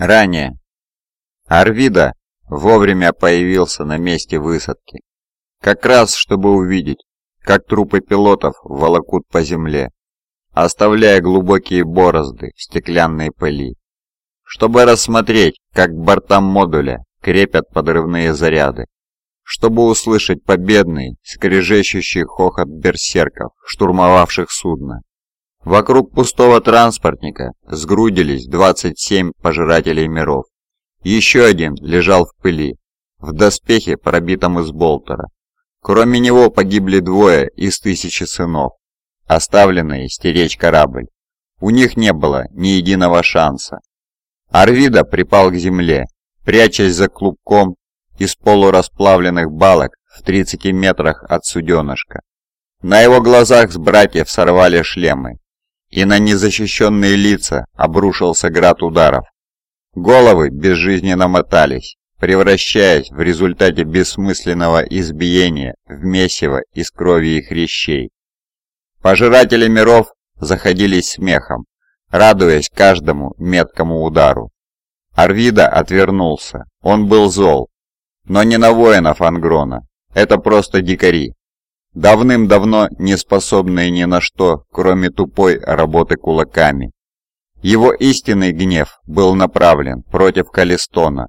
Ранее. Арвида вовремя появился на месте высадки. Как раз, чтобы увидеть, как трупы пилотов волокут по земле, оставляя глубокие борозды в стеклянной пыли. Чтобы рассмотреть, как к бортам модуля крепят подрывные заряды. Чтобы услышать победный, скрежещущий хохот берсерков, штурмовавших судно. Вокруг пустого транспортника сгрудились 27 пожирателей миров. Еще один лежал в пыли, в доспехе, пробитом из болтера. Кроме него погибли двое из тысячи сынов, оставленные стеречь корабль. У них не было ни единого шанса. Арвида припал к земле, прячась за клубком из полурасплавленных балок в 30 метрах от суденышка. На его глазах с братьев сорвали шлемы, и на незащищенные лица обрушился град ударов. Головы безжизненно мотались, превращаясь в результате бессмысленного избиения в месиво из крови и хрящей. Пожиратели миров заходились смехом, радуясь каждому меткому удару. Арвида отвернулся, он был зол, но не на воинов Ангрона, это просто дикари, давным-давно не способные ни на что, кроме тупой работы кулаками. Его истинный гнев был направлен против Калистона,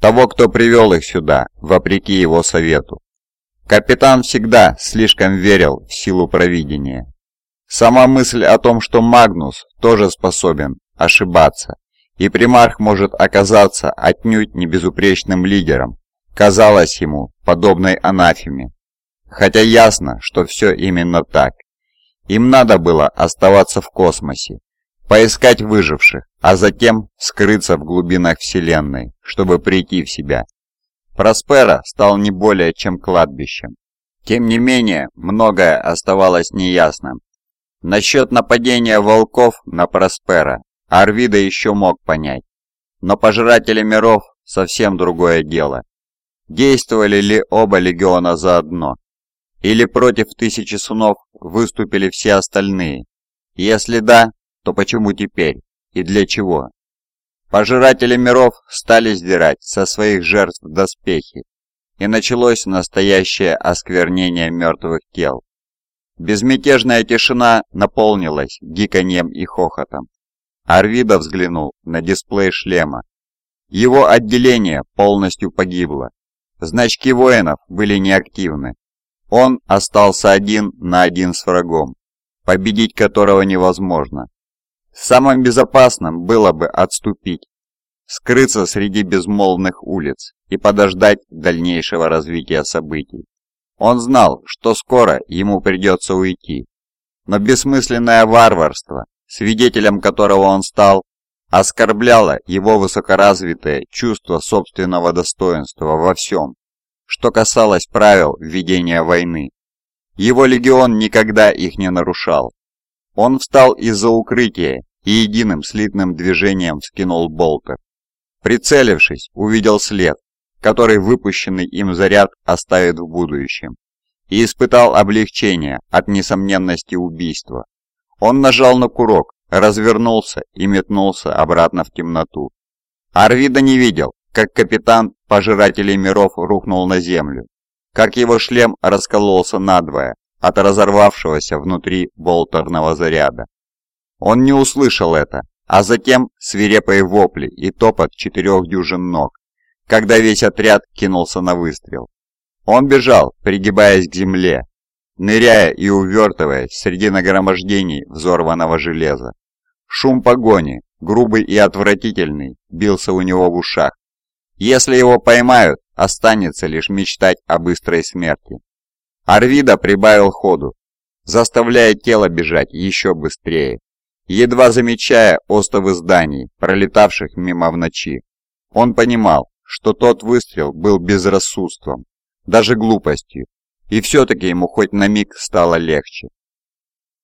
того, кто привел их сюда, вопреки его совету. Капитан всегда слишком верил в силу провидения. Сама мысль о том, что Магнус тоже способен ошибаться, и примарх может оказаться отнюдь не безупречным лидером, казалась ему подобной анафеме. Хотя ясно, что все именно так. Им надо было оставаться в космосе, поискать выживших, а затем скрыться в глубинах Вселенной, чтобы прийти в себя. Проспера стал не более чем кладбищем. Тем не менее, многое оставалось неясным. Насчет нападения волков на Проспера Арвида еще мог понять. Но пожиратели миров совсем другое дело. Действовали ли оба легиона заодно? Или против тысячи сунов выступили все остальные? Если да, то почему теперь? И для чего? Пожиратели миров стали сдирать со своих жертв доспехи, и началось настоящее осквернение мертвых тел. Безмятежная тишина наполнилась гиканьем и хохотом. Арвида взглянул на дисплей шлема. Его отделение полностью погибло. Значки воинов были неактивны, он остался один на один с врагом, победить которого невозможно. Самым безопасным было бы отступить, скрыться среди безмолвных улиц и подождать дальнейшего развития событий. Он знал, что скоро ему придется уйти, но бессмысленное варварство, свидетелем которого он стал, оскорбляло его высокоразвитое чувство собственного достоинства во всем, что касалось правил ведения войны. Его легион никогда их не нарушал. Он встал из-за укрытия и единым слитным движением вскинул болтер. Прицелившись, увидел след, который выпущенный им заряд оставит в будущем, и испытал облегчение от несомненности убийства. Он нажал на курок, развернулся и метнулся обратно в темноту. Арвида не видел, как капитан пожирателей миров рухнул на землю, как его шлем раскололся надвое от разорвавшегося внутри болтерного заряда. Он не услышал это, а затем свирепые вопли и топот четырех дюжин ног, когда весь отряд кинулся на выстрел. Он бежал, пригибаясь к земле, ныряя и увертываясь среди нагромождений взорванного железа. Шум погони, грубый и отвратительный, бился у него в ушах, если его поймают, останется лишь мечтать о быстрой смерти. Арвида прибавил ходу, заставляя тело бежать еще быстрее, едва замечая остовы зданий, пролетавших мимо в ночи. Он понимал, что тот выстрел был безрассудством, даже глупостью, и все-таки ему хоть на миг стало легче.